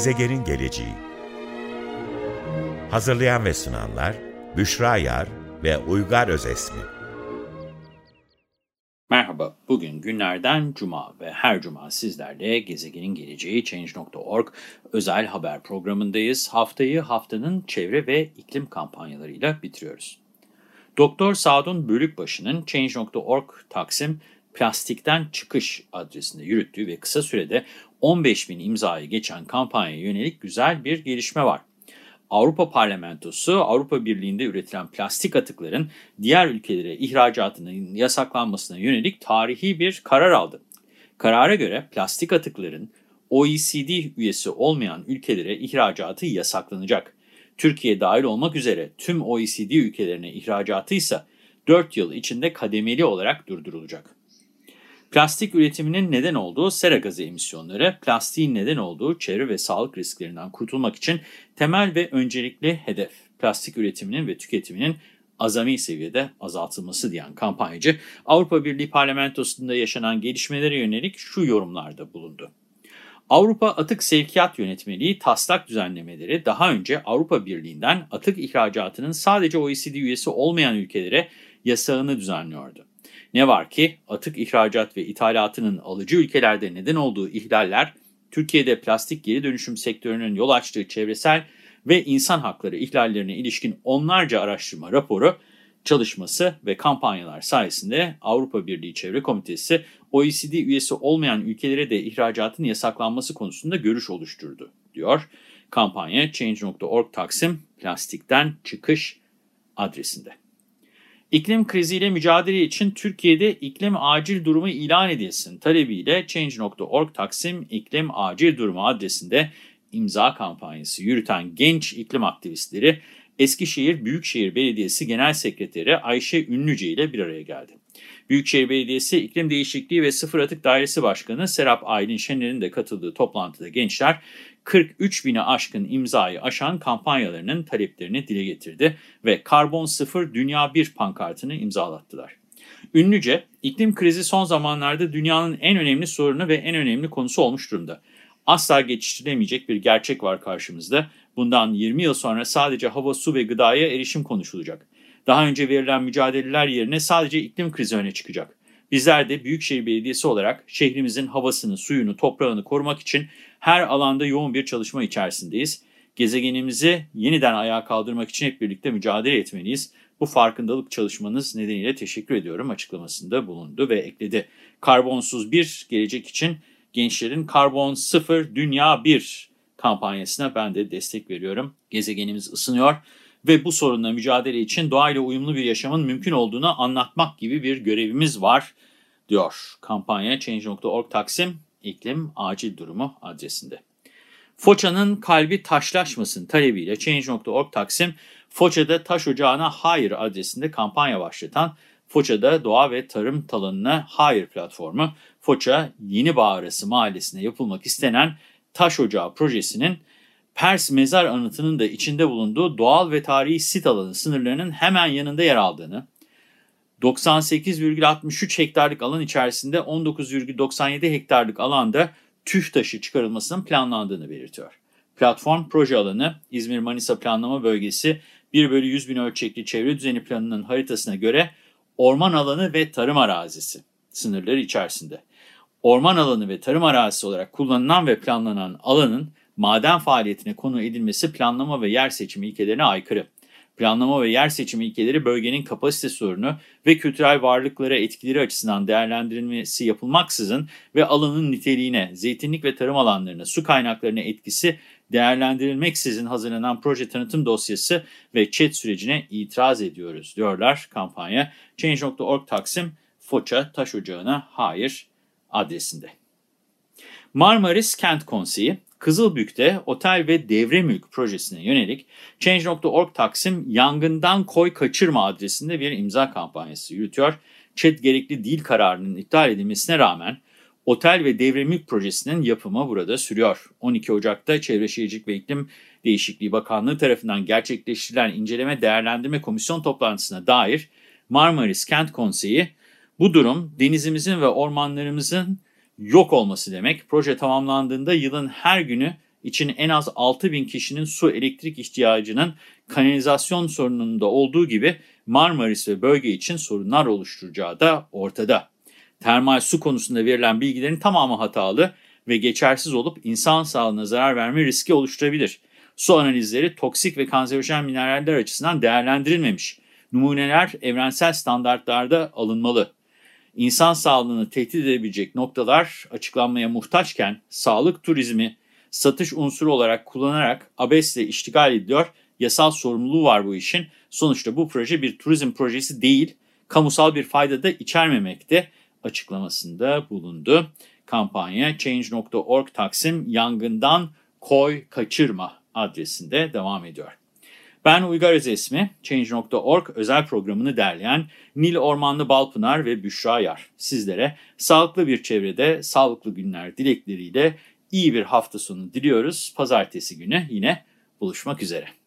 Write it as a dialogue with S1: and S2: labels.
S1: Gezegenin geleceği Hazırlayan ve sunanlar Büşra Yar ve Uygar Özesmi
S2: Merhaba, bugün günlerden cuma ve her cuma sizlerle Gezegenin Geleceği Change.org özel haber programındayız. Haftayı haftanın çevre ve iklim kampanyalarıyla bitiriyoruz. Doktor Sadun Bölükbaşı'nın Change.org Taksim Plastikten Çıkış adresinde yürüttüğü ve kısa sürede 15 bin imzayı geçen kampanyaya yönelik güzel bir gelişme var. Avrupa Parlamentosu, Avrupa Birliği'nde üretilen plastik atıkların diğer ülkelere ihracatının yasaklanmasına yönelik tarihi bir karar aldı. Karara göre plastik atıkların OECD üyesi olmayan ülkelere ihracatı yasaklanacak. Türkiye dahil olmak üzere tüm OECD ülkelerine ihracatı ise 4 yıl içinde kademeli olarak durdurulacak. Plastik üretiminin neden olduğu sera gazı emisyonları, plastiğin neden olduğu çevre ve sağlık risklerinden kurtulmak için temel ve öncelikli hedef, plastik üretiminin ve tüketiminin azami seviyede azaltılması diyen kampanyacı, Avrupa Birliği Parlamentosu'nda yaşanan gelişmelere yönelik şu yorumlarda bulundu. Avrupa Atık Sevkiyat Yönetmeliği taslak düzenlemeleri daha önce Avrupa Birliği'nden atık ihracatının sadece OECD üyesi olmayan ülkelere yasağını düzenliyordu. Ne var ki atık ihracat ve ithalatının alıcı ülkelerde neden olduğu ihlaller, Türkiye'de plastik geri dönüşüm sektörünün yol açtığı çevresel ve insan hakları ihlallerine ilişkin onlarca araştırma raporu, çalışması ve kampanyalar sayesinde Avrupa Birliği Çevre Komitesi, OECD üyesi olmayan ülkelere de ihracatın yasaklanması konusunda görüş oluşturdu, diyor. Kampanya Change.org Taksim Plastikten Çıkış adresinde. İklim kriziyle mücadele için Türkiye'de iklim acil durumu ilan edilsin talebiyle Change.org Taksim İklim Acil Durumu adresinde imza kampanyası yürüten genç iklim aktivistleri Eskişehir Büyükşehir Belediyesi Genel Sekreteri Ayşe Ünlüce ile bir araya geldi. Büyükşehir Belediyesi İklim Değişikliği ve Sıfır Atık Dairesi Başkanı Serap Aylin Şener'in de katıldığı toplantıda gençler 43 bini aşkın imzayı aşan kampanyalarının taleplerini dile getirdi ve Karbon Sıfır Dünya 1 pankartını imzalattılar. Ünlüce, iklim krizi son zamanlarda dünyanın en önemli sorunu ve en önemli konusu olmuş durumda. Asla geçiştirilemeyecek bir gerçek var karşımızda. Bundan 20 yıl sonra sadece hava, su ve gıdaya erişim konuşulacak. Daha önce verilen mücadeleler yerine sadece iklim krizi öne çıkacak. Bizler de Büyükşehir Belediyesi olarak şehrimizin havasını, suyunu, toprağını korumak için her alanda yoğun bir çalışma içerisindeyiz. Gezegenimizi yeniden ayağa kaldırmak için hep birlikte mücadele etmeliyiz. Bu farkındalık çalışmanız nedeniyle teşekkür ediyorum açıklamasında bulundu ve ekledi. Karbonsuz bir gelecek için gençlerin karbon sıfır dünya bir kampanyasına ben de destek veriyorum. Gezegenimiz ısınıyor ve bu sorunla mücadele için doğayla uyumlu bir yaşamın mümkün olduğunu anlatmak gibi bir görevimiz var, diyor kampanya Change.org Taksim İklim Acil Durumu adresinde. Foça'nın kalbi taşlaşmasın talebiyle Change.org Taksim, Foça'da taş ocağına hayır adresinde kampanya başlatan Foça'da doğa ve tarım talanına hayır platformu, Foça Yeni Bağrısı mahallesine yapılmak istenen taş ocağı projesinin Pers mezar anıtının da içinde bulunduğu doğal ve tarihi sit alanı sınırlarının hemen yanında yer aldığını, 98,63 hektarlık alan içerisinde 19,97 hektarlık alanda tüf taşı çıkarılmasının planlandığını belirtiyor. Platform proje alanı İzmir-Manisa Planlama Bölgesi 1 bölü 100 bin ölçekli çevre düzeni planının haritasına göre orman alanı ve tarım arazisi sınırları içerisinde. Orman alanı ve tarım arazisi olarak kullanılan ve planlanan alanın maden faaliyetine konu edilmesi planlama ve yer seçimi ilkelerine aykırı. Planlama ve yer seçimi ilkeleri bölgenin kapasite sorunu ve kültürel varlıklara etkileri açısından değerlendirilmesi yapılmaksızın ve alanın niteliğine, zeytinlik ve tarım alanlarına, su kaynaklarına etkisi değerlendirilmeksizin hazırlanan proje tanıtım dosyası ve chat sürecine itiraz ediyoruz diyorlar kampanya. Change.org Taksim Foça Taş Ocağı'na hayır adresinde. Marmaris Kent Konseyi Kızılbük'te otel ve devre mülk projesine yönelik Change.org Taksim yangından koy kaçırma adresinde bir imza kampanyası yürütüyor. ÇED gerekli dil kararının iptal edilmesine rağmen otel ve devre mülk projesinin yapımı burada sürüyor. 12 Ocak'ta Çevre Şehircilik ve İklim Değişikliği Bakanlığı tarafından gerçekleştirilen inceleme değerlendirme komisyon toplantısına dair Marmaris Kent Konseyi bu durum denizimizin ve ormanlarımızın yok olması demek. Proje tamamlandığında yılın her günü için en az 6 bin kişinin su elektrik ihtiyacının kanalizasyon sorununda olduğu gibi Marmaris ve bölge için sorunlar oluşturacağı da ortada. Termal su konusunda verilen bilgilerin tamamı hatalı ve geçersiz olup insan sağlığına zarar verme riski oluşturabilir. Su analizleri toksik ve kanserojen mineraller açısından değerlendirilmemiş. Numuneler evrensel standartlarda alınmalı. İnsan sağlığını tehdit edebilecek noktalar açıklanmaya muhtaçken sağlık turizmi satış unsuru olarak kullanarak abesle iştigal ediliyor. Yasal sorumluluğu var bu işin. Sonuçta bu proje bir turizm projesi değil, kamusal bir fayda da içermemekte açıklamasında bulundu. Kampanya Change.org Taksim yangından koy kaçırma adresinde devam ediyor. Ben Uygar Özesmi, Change.org özel programını derleyen Nil Ormanlı Balpınar ve Büşra Yar. Sizlere sağlıklı bir çevrede, sağlıklı günler dilekleriyle iyi bir hafta sonu diliyoruz. Pazartesi günü yine buluşmak üzere.